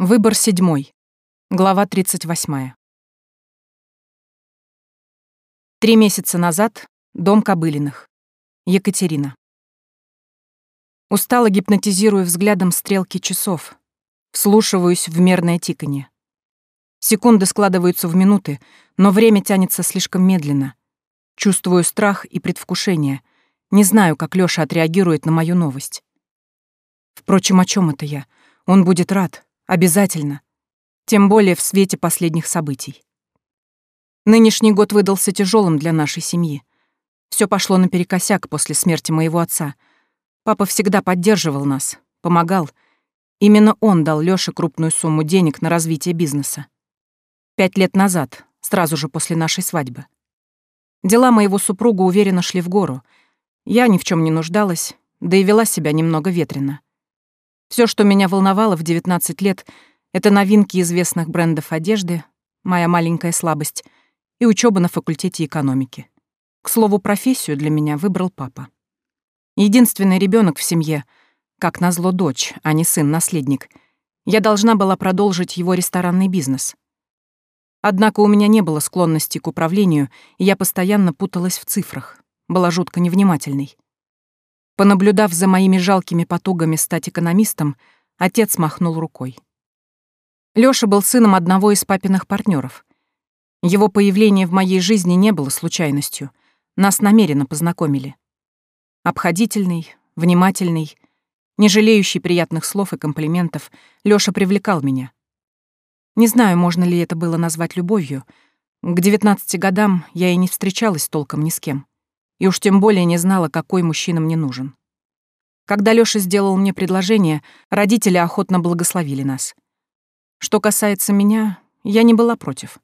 Выбор седьмой. Глава 38. Три месяца назад. Дом Кобылиных. Екатерина. Устало гипнотизируя взглядом стрелки часов. Вслушиваюсь в мерное тиканье. Секунды складываются в минуты, но время тянется слишком медленно. Чувствую страх и предвкушение. Не знаю, как Лёша отреагирует на мою новость. Впрочем, о чём это я? Он будет рад. Обязательно. Тем более в свете последних событий. Нынешний год выдался тяжелым для нашей семьи. Все пошло наперекосяк после смерти моего отца. Папа всегда поддерживал нас, помогал. Именно он дал Лёше крупную сумму денег на развитие бизнеса. Пять лет назад, сразу же после нашей свадьбы. Дела моего супруга уверенно шли в гору. Я ни в чем не нуждалась, да и вела себя немного ветрено. Все, что меня волновало в 19 лет, это новинки известных брендов одежды, моя маленькая слабость и учеба на факультете экономики. К слову, профессию для меня выбрал папа. Единственный ребенок в семье, как назло дочь, а не сын-наследник. Я должна была продолжить его ресторанный бизнес. Однако у меня не было склонности к управлению, и я постоянно путалась в цифрах, была жутко невнимательной. Понаблюдав за моими жалкими потугами стать экономистом, отец махнул рукой. Лёша был сыном одного из папиных партнеров. Его появление в моей жизни не было случайностью. Нас намеренно познакомили. Обходительный, внимательный, не жалеющий приятных слов и комплиментов, Лёша привлекал меня. Не знаю, можно ли это было назвать любовью. К 19 годам я и не встречалась толком ни с кем и уж тем более не знала, какой мужчина мне нужен. Когда Лёша сделал мне предложение, родители охотно благословили нас. Что касается меня, я не была против.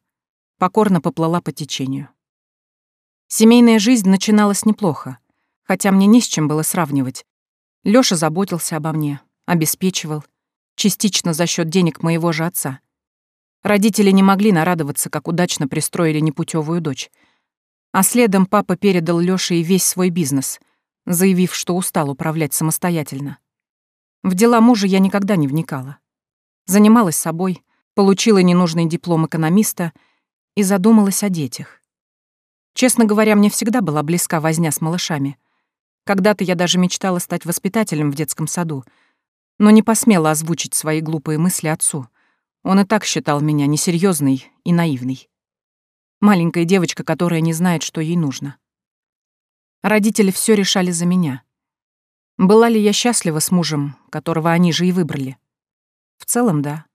Покорно поплыла по течению. Семейная жизнь начиналась неплохо, хотя мне не с чем было сравнивать. Лёша заботился обо мне, обеспечивал, частично за счёт денег моего же отца. Родители не могли нарадоваться, как удачно пристроили непутевую дочь — а следом папа передал Лёше и весь свой бизнес, заявив, что устал управлять самостоятельно. В дела мужа я никогда не вникала. Занималась собой, получила ненужный диплом экономиста и задумалась о детях. Честно говоря, мне всегда была близка возня с малышами. Когда-то я даже мечтала стать воспитателем в детском саду, но не посмела озвучить свои глупые мысли отцу. Он и так считал меня несерьезной и наивной. Маленькая девочка, которая не знает, что ей нужно. Родители все решали за меня. Была ли я счастлива с мужем, которого они же и выбрали? В целом, да.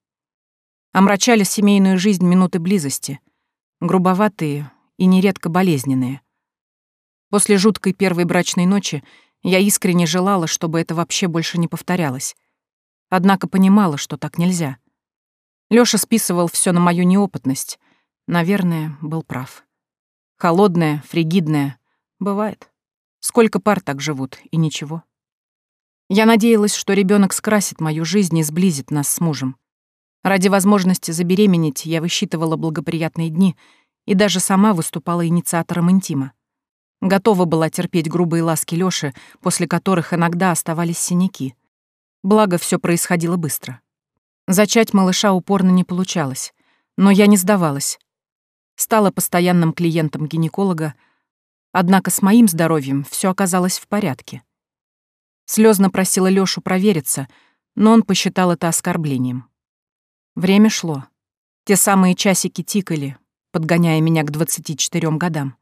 Омрачали семейную жизнь минуты близости, грубоватые и нередко болезненные. После жуткой первой брачной ночи я искренне желала, чтобы это вообще больше не повторялось. Однако понимала, что так нельзя. Лёша списывал все на мою неопытность, Наверное, был прав. Холодная, фригидная. Бывает. Сколько пар так живут, и ничего. Я надеялась, что ребенок скрасит мою жизнь и сблизит нас с мужем. Ради возможности забеременеть я высчитывала благоприятные дни и даже сама выступала инициатором интима. Готова была терпеть грубые ласки Лёши, после которых иногда оставались синяки. Благо, все происходило быстро. Зачать малыша упорно не получалось. Но я не сдавалась, стала постоянным клиентом гинеколога, однако с моим здоровьем все оказалось в порядке. Слезно просила Лёшу провериться, но он посчитал это оскорблением. Время шло. Те самые часики тикали, подгоняя меня к 24 годам.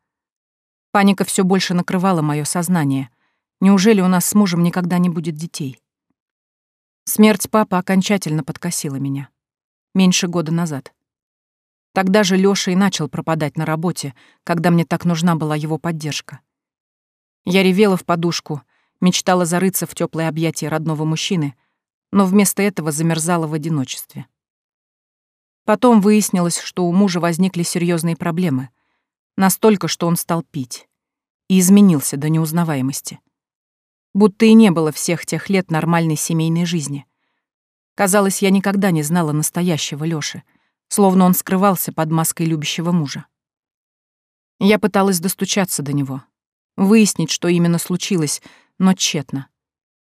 Паника все больше накрывала мое сознание. Неужели у нас с мужем никогда не будет детей? Смерть папы окончательно подкосила меня. Меньше года назад. Тогда же Лёша и начал пропадать на работе, когда мне так нужна была его поддержка. Я ревела в подушку, мечтала зарыться в теплое объятия родного мужчины, но вместо этого замерзала в одиночестве. Потом выяснилось, что у мужа возникли серьезные проблемы. Настолько, что он стал пить. И изменился до неузнаваемости. Будто и не было всех тех лет нормальной семейной жизни. Казалось, я никогда не знала настоящего Лёши — словно он скрывался под маской любящего мужа. Я пыталась достучаться до него, выяснить, что именно случилось, но тщетно.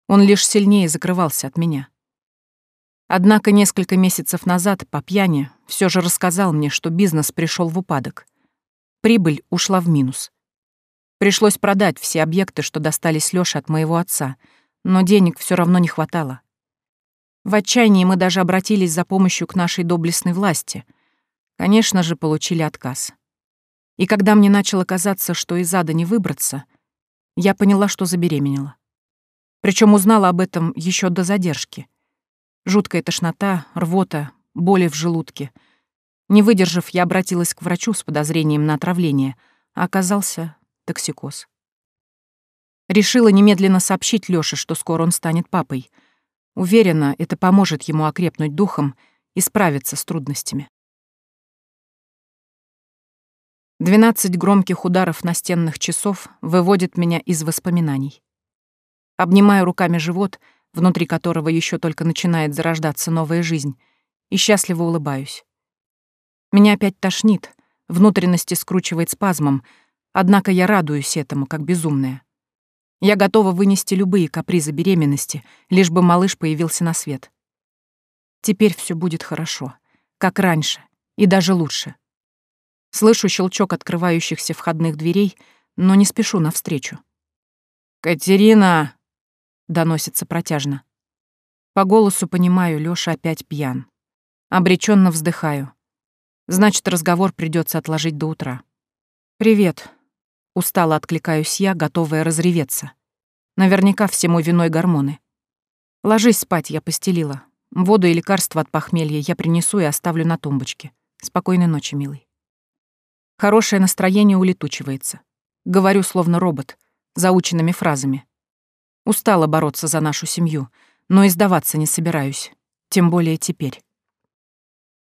Он лишь сильнее закрывался от меня. Однако несколько месяцев назад по пьяни всё же рассказал мне, что бизнес пришёл в упадок. Прибыль ушла в минус. Пришлось продать все объекты, что достались Лёше от моего отца, но денег всё равно не хватало. В отчаянии мы даже обратились за помощью к нашей доблестной власти. Конечно же, получили отказ. И когда мне начало казаться, что из ада не выбраться, я поняла, что забеременела. Причем узнала об этом еще до задержки. Жуткая тошнота, рвота, боли в желудке. Не выдержав, я обратилась к врачу с подозрением на отравление, а оказался токсикоз. Решила немедленно сообщить Лёше, что скоро он станет папой — Уверена, это поможет ему окрепнуть духом и справиться с трудностями. Двенадцать громких ударов настенных часов выводит меня из воспоминаний. Обнимаю руками живот, внутри которого еще только начинает зарождаться новая жизнь, и счастливо улыбаюсь. Меня опять тошнит, внутренности скручивает спазмом, однако я радуюсь этому, как безумная. Я готова вынести любые капризы беременности, лишь бы малыш появился на свет. Теперь все будет хорошо, как раньше, и даже лучше. Слышу щелчок открывающихся входных дверей, но не спешу навстречу. «Катерина!» — доносится протяжно. По голосу понимаю, Лёша опять пьян. Обреченно вздыхаю. Значит, разговор придется отложить до утра. «Привет», Устало откликаюсь я, готовая разреветься. Наверняка всему виной гормоны. Ложись спать, я постелила. Воду и лекарства от похмелья я принесу и оставлю на тумбочке. Спокойной ночи, милый. Хорошее настроение улетучивается. Говорю, словно робот, заученными фразами. Устала бороться за нашу семью, но и сдаваться не собираюсь. Тем более теперь.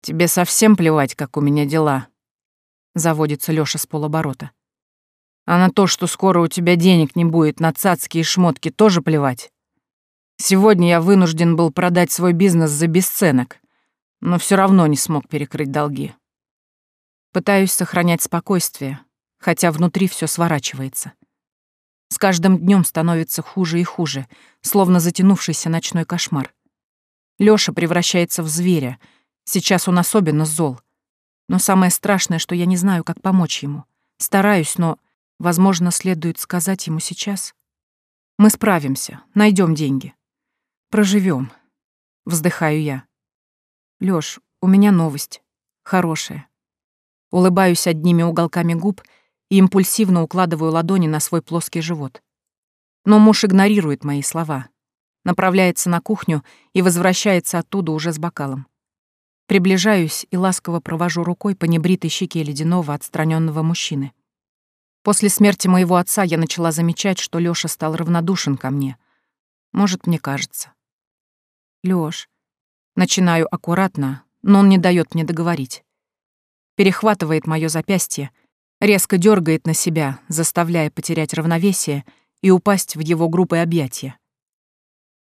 «Тебе совсем плевать, как у меня дела?» Заводится Лёша с полоборота. А на то, что скоро у тебя денег не будет на цацкие шмотки, тоже плевать. Сегодня я вынужден был продать свой бизнес за бесценок, но все равно не смог перекрыть долги. Пытаюсь сохранять спокойствие, хотя внутри все сворачивается. С каждым днем становится хуже и хуже, словно затянувшийся ночной кошмар. Лёша превращается в зверя. Сейчас он особенно зол. Но самое страшное, что я не знаю, как помочь ему. Стараюсь, но Возможно, следует сказать ему сейчас. Мы справимся, найдем деньги. Проживем. Вздыхаю я. Лёш, у меня новость. Хорошая. Улыбаюсь одними уголками губ и импульсивно укладываю ладони на свой плоский живот. Но муж игнорирует мои слова, направляется на кухню и возвращается оттуда уже с бокалом. Приближаюсь и ласково провожу рукой по небритой щеке ледяного отстраненного мужчины. После смерти моего отца я начала замечать, что Лёша стал равнодушен ко мне. Может, мне кажется. Лёш. Начинаю аккуратно, но он не дает мне договорить. Перехватывает моё запястье, резко дергает на себя, заставляя потерять равновесие и упасть в его грубые объятия.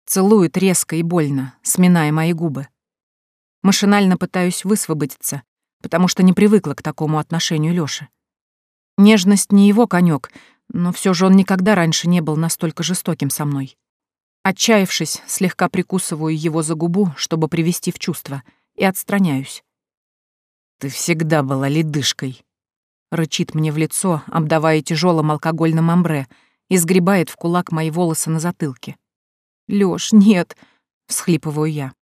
Целует резко и больно, сминая мои губы. Машинально пытаюсь высвободиться, потому что не привыкла к такому отношению Лёши. Нежность не его конек, но все же он никогда раньше не был настолько жестоким со мной. Отчаявшись, слегка прикусываю его за губу, чтобы привести в чувство, и отстраняюсь. «Ты всегда была ледышкой», — рычит мне в лицо, обдавая тяжелым алкогольным амбре, и сгребает в кулак мои волосы на затылке. «Лёш, нет», — всхлипываю я.